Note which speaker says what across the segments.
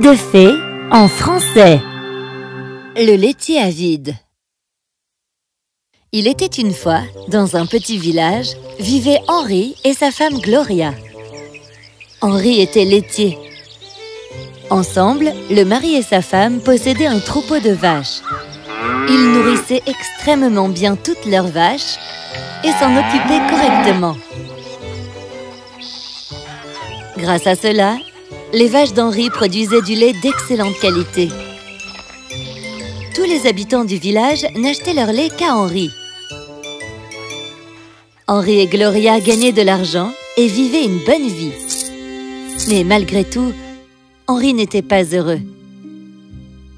Speaker 1: De fées en français Le laitier avide Il était une fois, dans un petit village, vivaient Henri et sa femme Gloria. Henri était laitier. Ensemble, le mari et sa femme possédaient un troupeau de vaches. Ils nourrissaient extrêmement bien toutes leurs vaches et s'en occupaient correctement. Grâce à cela, les vaches d'Henri produisaient du lait d'excellente qualité. Tous les habitants du village n'achetaient leur lait qu'à Henri. Henri et Gloria gagnaient de l'argent et vivaient une bonne vie. Mais malgré tout, Henri n'était pas heureux.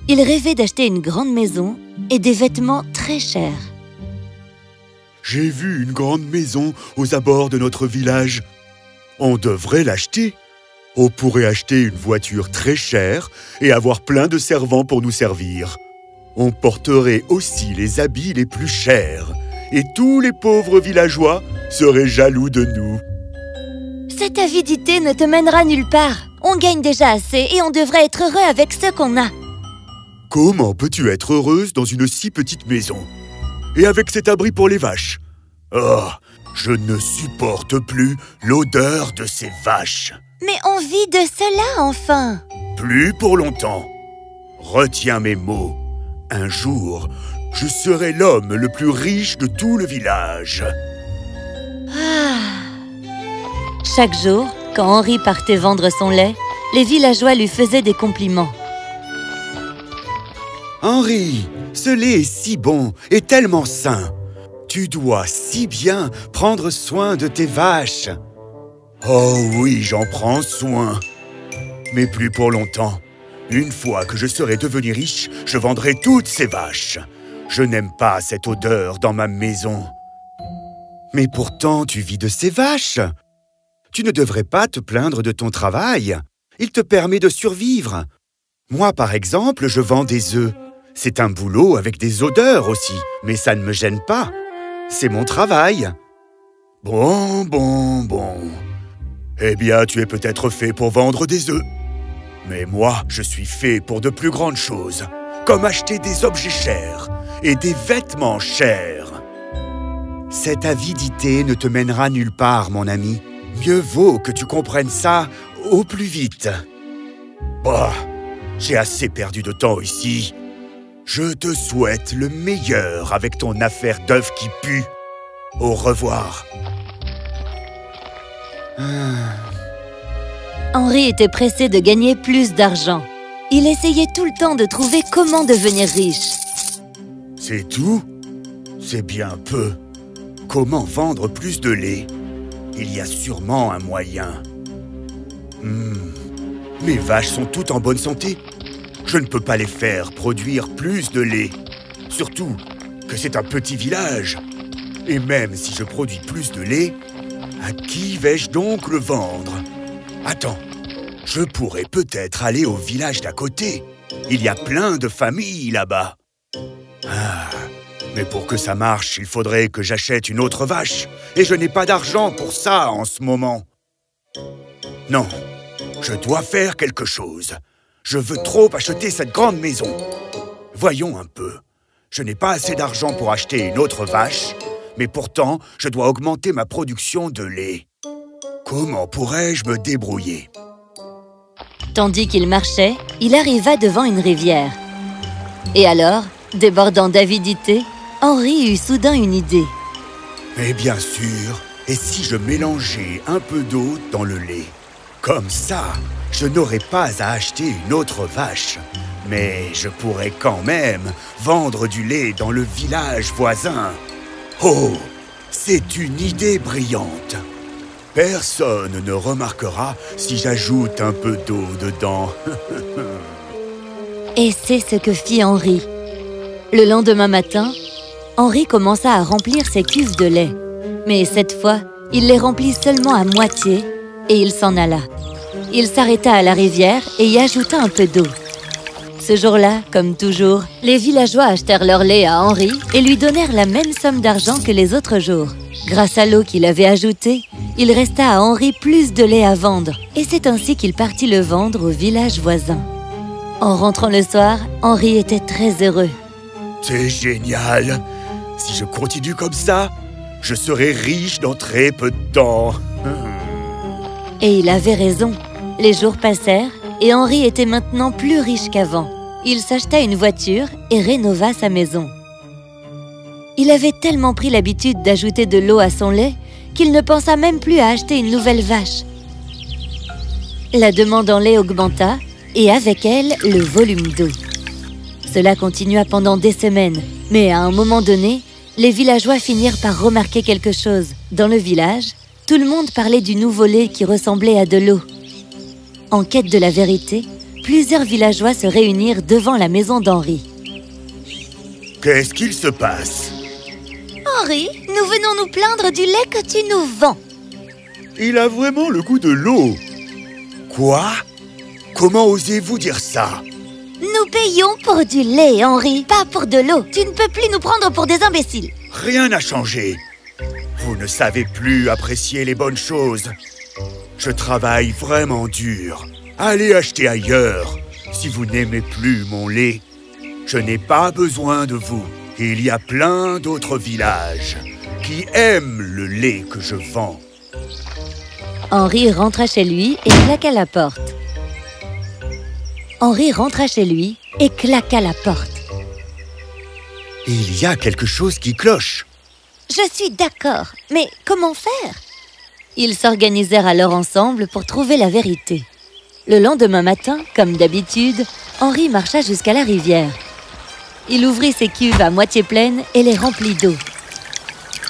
Speaker 1: Il rêvait d'acheter une grande maison et des vêtements très chers.
Speaker 2: J'ai vu une grande maison aux abords de notre village. On devrait l'acheter. On pourrait acheter une voiture très chère et avoir plein de servants pour nous servir. On porterait aussi les habits les plus chers et tous les pauvres villageois seraient jaloux de nous.
Speaker 1: Cette avidité ne te mènera nulle part. On gagne déjà assez et on devrait être heureux avec ce qu'on a.
Speaker 2: Comment peux-tu être heureuse dans une si petite maison? Et avec cet abri pour les vaches? Oh, je ne supporte plus l'odeur de ces vaches.
Speaker 1: Mais on vit de cela, enfin
Speaker 2: Plus pour longtemps. Retiens mes mots. Un jour, je serai l'homme le plus riche de tout le village.
Speaker 1: Ah. Chaque jour, quand Henri partait vendre son lait, les villageois lui faisaient des compliments.
Speaker 2: Henri, ce lait est si bon et tellement sain. Tu dois si bien prendre soin de tes vaches. Oh oui, j'en prends soin. Mais plus pour longtemps. Une fois que je serai devenu riche, je vendrai toutes ces vaches. Je n'aime pas cette odeur dans ma maison. Mais pourtant, tu vis de ces vaches. Tu ne devrais pas te plaindre de ton travail. Il te permet de survivre. Moi, par exemple, je vends des œufs. C'est un boulot avec des odeurs aussi, mais ça ne me gêne pas. C'est mon travail. Bon, bon, bon. Eh bien, tu es peut-être fait pour vendre des œufs. Mais moi, je suis fait pour de plus grandes choses, comme acheter des objets chers et des vêtements chers. Cette avidité ne te mènera nulle part, mon ami. Mieux vaut que tu comprennes ça au plus vite. Bah, j'ai assez perdu de temps ici. Je te souhaite le meilleur avec ton affaire d'œuf qui pue. Au revoir.
Speaker 1: Henri était pressé de gagner plus d'argent. Il essayait tout le temps de trouver comment devenir riche.
Speaker 2: C'est tout? C'est bien peu. Comment vendre plus de lait? Il y a sûrement un moyen. Hmm. Mes vaches sont toutes en bonne santé. Je ne peux pas les faire produire plus de lait. Surtout que c'est un petit village. Et même si je produis plus de lait, à qui vais-je donc le vendre? Attends, je pourrais peut-être aller au village d'à côté. Il y a plein de familles là-bas. Ah, mais pour que ça marche, il faudrait que j'achète une autre vache. Et je n'ai pas d'argent pour ça en ce moment. Non, je dois faire quelque chose. Je veux trop acheter cette grande maison. Voyons un peu. Je n'ai pas assez d'argent pour acheter une autre vache, mais pourtant, je dois augmenter ma production de lait. Comment pourrais-je me débrouiller?
Speaker 1: Tandis qu'il marchait, il arriva devant une rivière. Et alors, débordant d'avidité, Henri eut soudain une idée.
Speaker 2: Mais bien sûr, et si je mélangeais un peu d'eau dans le lait? Comme ça, je n'aurais pas à acheter une autre vache. Mais je pourrais quand même vendre du lait dans le village voisin. Oh, c'est une idée brillante. Personne ne remarquera si j'ajoute un peu d'eau dedans.
Speaker 1: Et c'est ce que fit Henri. Le lendemain matin, Henri commença à remplir ses cuves de lait. Mais cette fois, il les remplit seulement à moitié et il s'en alla. Il s'arrêta à la rivière et y ajouta un peu d'eau. Ce jour-là, comme toujours, les villageois achetèrent leur lait à Henri et lui donnèrent la même somme d'argent que les autres jours. Grâce à l'eau qu'il avait ajoutée, il resta à Henri plus de lait à vendre et c'est ainsi qu'il partit le vendre au village voisin. En rentrant le soir, Henri était très heureux.
Speaker 2: C'est génial Si je continue comme ça, je serai riche dans très peu de temps.
Speaker 1: Et il avait raison. Les jours passèrent et Henri était maintenant plus riche qu'avant. Il s'acheta une voiture et rénova sa maison. Il avait tellement pris l'habitude d'ajouter de l'eau à son lait qu'il ne pensa même plus à acheter une nouvelle vache. La demande en lait augmenta et avec elle le volume d'eau. Cela continua pendant des semaines, mais à un moment donné, les villageois finirent par remarquer quelque chose. Dans le village, tout le monde parlait du nouveau lait qui ressemblait à de l'eau. En quête de la vérité, plusieurs villageois se réunirent devant la maison d'Henri.
Speaker 2: Qu'est-ce qu'il se passe?
Speaker 1: Henri, nous venons nous plaindre du lait que tu nous vends.
Speaker 2: Il a vraiment le goût de l'eau. Quoi? Comment osez-vous dire ça?
Speaker 1: Nous payons pour du lait, Henri, pas pour de l'eau. Tu ne peux plus nous prendre pour des imbéciles.
Speaker 2: Rien n'a changé. Vous ne savez plus apprécier les bonnes choses. Je travaille vraiment dur. Allez acheter ailleurs. Si vous n'aimez plus mon lait, je n'ai pas besoin de vous. Il y a plein d'autres villages qui aiment le lait que je vends.
Speaker 1: Henri rentra chez lui et claqua la porte. Henri rentra chez lui et claqua la porte.
Speaker 2: Il y a quelque chose qui cloche.
Speaker 1: Je suis d'accord, mais comment faire? Ils s'organisèrent alors ensemble pour trouver la vérité. Le lendemain matin, comme d'habitude, Henri marcha jusqu'à la rivière. Il ouvrit ses cuves à moitié pleines et les remplit d'eau,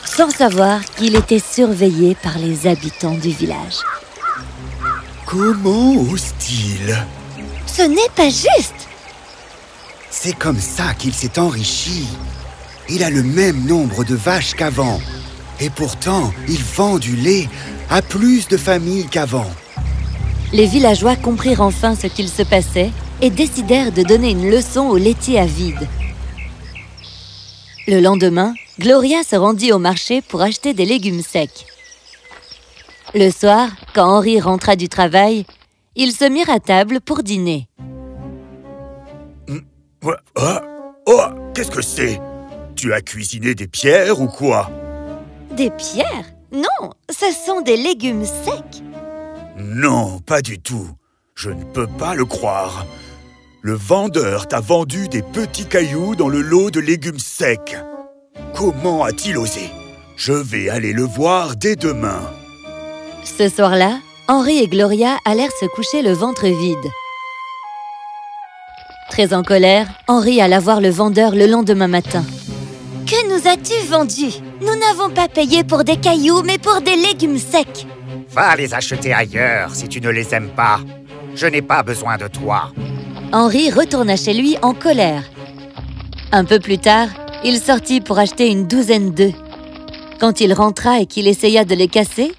Speaker 1: sans savoir qu'il était surveillé par les habitants du village.
Speaker 2: Comment ose-t-il?
Speaker 1: Ce n'est pas juste
Speaker 2: C'est comme ça qu'il s'est enrichi. Il a le même nombre de vaches qu'avant. Et pourtant, il vend du lait à plus de familles qu'avant.
Speaker 1: Les villageois comprirent enfin ce qu'il se passait et décidèrent de donner une leçon aux laitiers à vide. Le lendemain, Gloria se rendit au marché pour acheter des légumes secs. Le soir, quand Henri rentra du travail, ils se mirent à table pour dîner.
Speaker 2: Oh, oh qu'est-ce que c'est? Tu as cuisiné des pierres ou quoi?
Speaker 1: Des pierres? Non, ce sont des légumes secs.
Speaker 2: Non, pas du tout. Je ne peux pas le croire. Le vendeur t'a vendu des petits cailloux dans le lot de légumes secs. Comment a-t-il osé? Je vais aller le voir dès demain.
Speaker 1: Ce soir-là, Henri et Gloria allèrent se coucher le ventre vide. Très en colère, Henri alla voir le vendeur le lendemain matin. Que nous as-tu vendu? Nous n'avons pas payé pour des cailloux, mais pour des légumes secs.
Speaker 3: Va les acheter ailleurs si tu ne les aimes pas. Je n'ai pas besoin de toi.
Speaker 1: Henri retourna chez lui en colère. Un peu plus tard, il sortit pour acheter une douzaine d'œufs. Quand il rentra et qu'il essaya de les casser,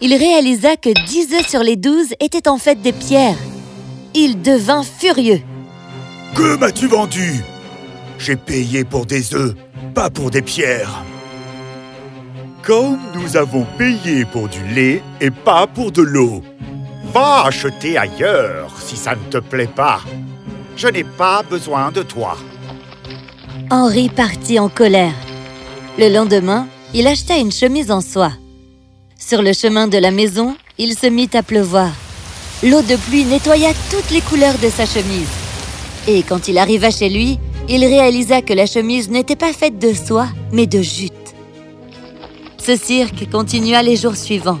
Speaker 1: il réalisa que dix œufs sur les douze étaient en fait des pierres. Il devint furieux.
Speaker 2: Que m'as-tu vendu? J'ai payé pour des œufs, pas pour des pierres. Comme nous avons payé pour du lait et pas pour de l'eau.
Speaker 3: Va acheter ailleurs si ça ne te plaît pas. Je n'ai pas besoin de toi.
Speaker 1: Henri partit en colère. Le lendemain, il acheta une chemise en soie. Sur le chemin de la maison, il se mit à pleuvoir. L'eau de pluie nettoya toutes les couleurs de sa chemise. Et quand il arriva chez lui, il réalisa que la chemise n'était pas faite de soie, mais de jute. Ce cirque continua les jours suivants.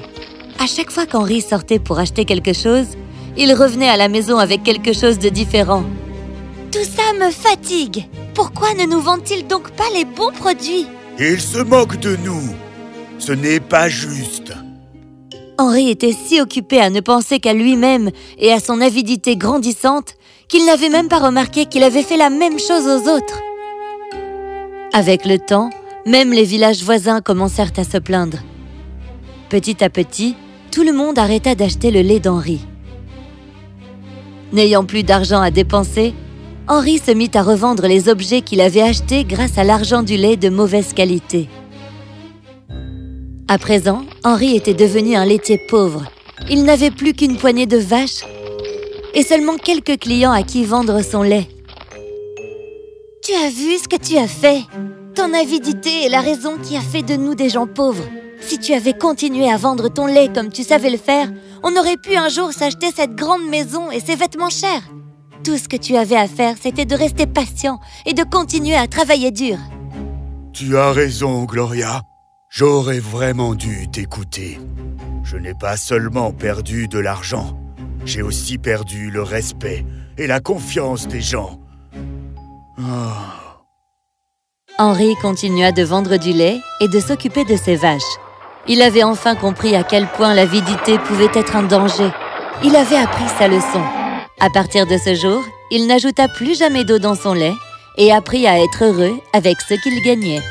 Speaker 1: À chaque fois qu'Henri sortait pour acheter quelque chose, il revenait à la maison avec quelque chose de différent. Tout ça me fatigue. Pourquoi ne nous vendent-ils donc pas les bons produits?
Speaker 2: Il se moque de nous. Ce n'est pas juste.
Speaker 1: Henri était si occupé à ne penser qu'à lui-même et à son avidité grandissante qu'il n'avait même pas remarqué qu'il avait fait la même chose aux autres. Avec le temps, même les villages voisins commencèrent à se plaindre. Petit à petit, tout le monde arrêta d'acheter le lait d'Henri. N'ayant plus d'argent à dépenser, Henri se mit à revendre les objets qu'il avait achetés grâce à l'argent du lait de mauvaise qualité. À présent, Henri était devenu un laitier pauvre. Il n'avait plus qu'une poignée de vaches et seulement quelques clients à qui vendre son lait. Tu as vu ce que tu as fait? Ton avidité est la raison qui a fait de nous des gens pauvres. Si tu avais continué à vendre ton lait comme tu savais le faire, on aurait pu un jour s'acheter cette grande maison et ces vêtements chers. Tout ce que tu avais à faire, c'était de rester patient et de continuer à travailler dur.
Speaker 2: Tu as raison, Gloria. J'aurais vraiment dû t'écouter. Je n'ai pas seulement perdu de l'argent, j'ai aussi perdu le respect et la confiance des gens.
Speaker 1: Oh. Henri continua de vendre du lait et de s'occuper de ses vaches. Il avait enfin compris à quel point l'avidité pouvait être un danger. Il avait appris sa leçon. À partir de ce jour, il n'ajouta plus jamais d'eau dans son lait et apprit à être heureux avec ce qu'il gagnait.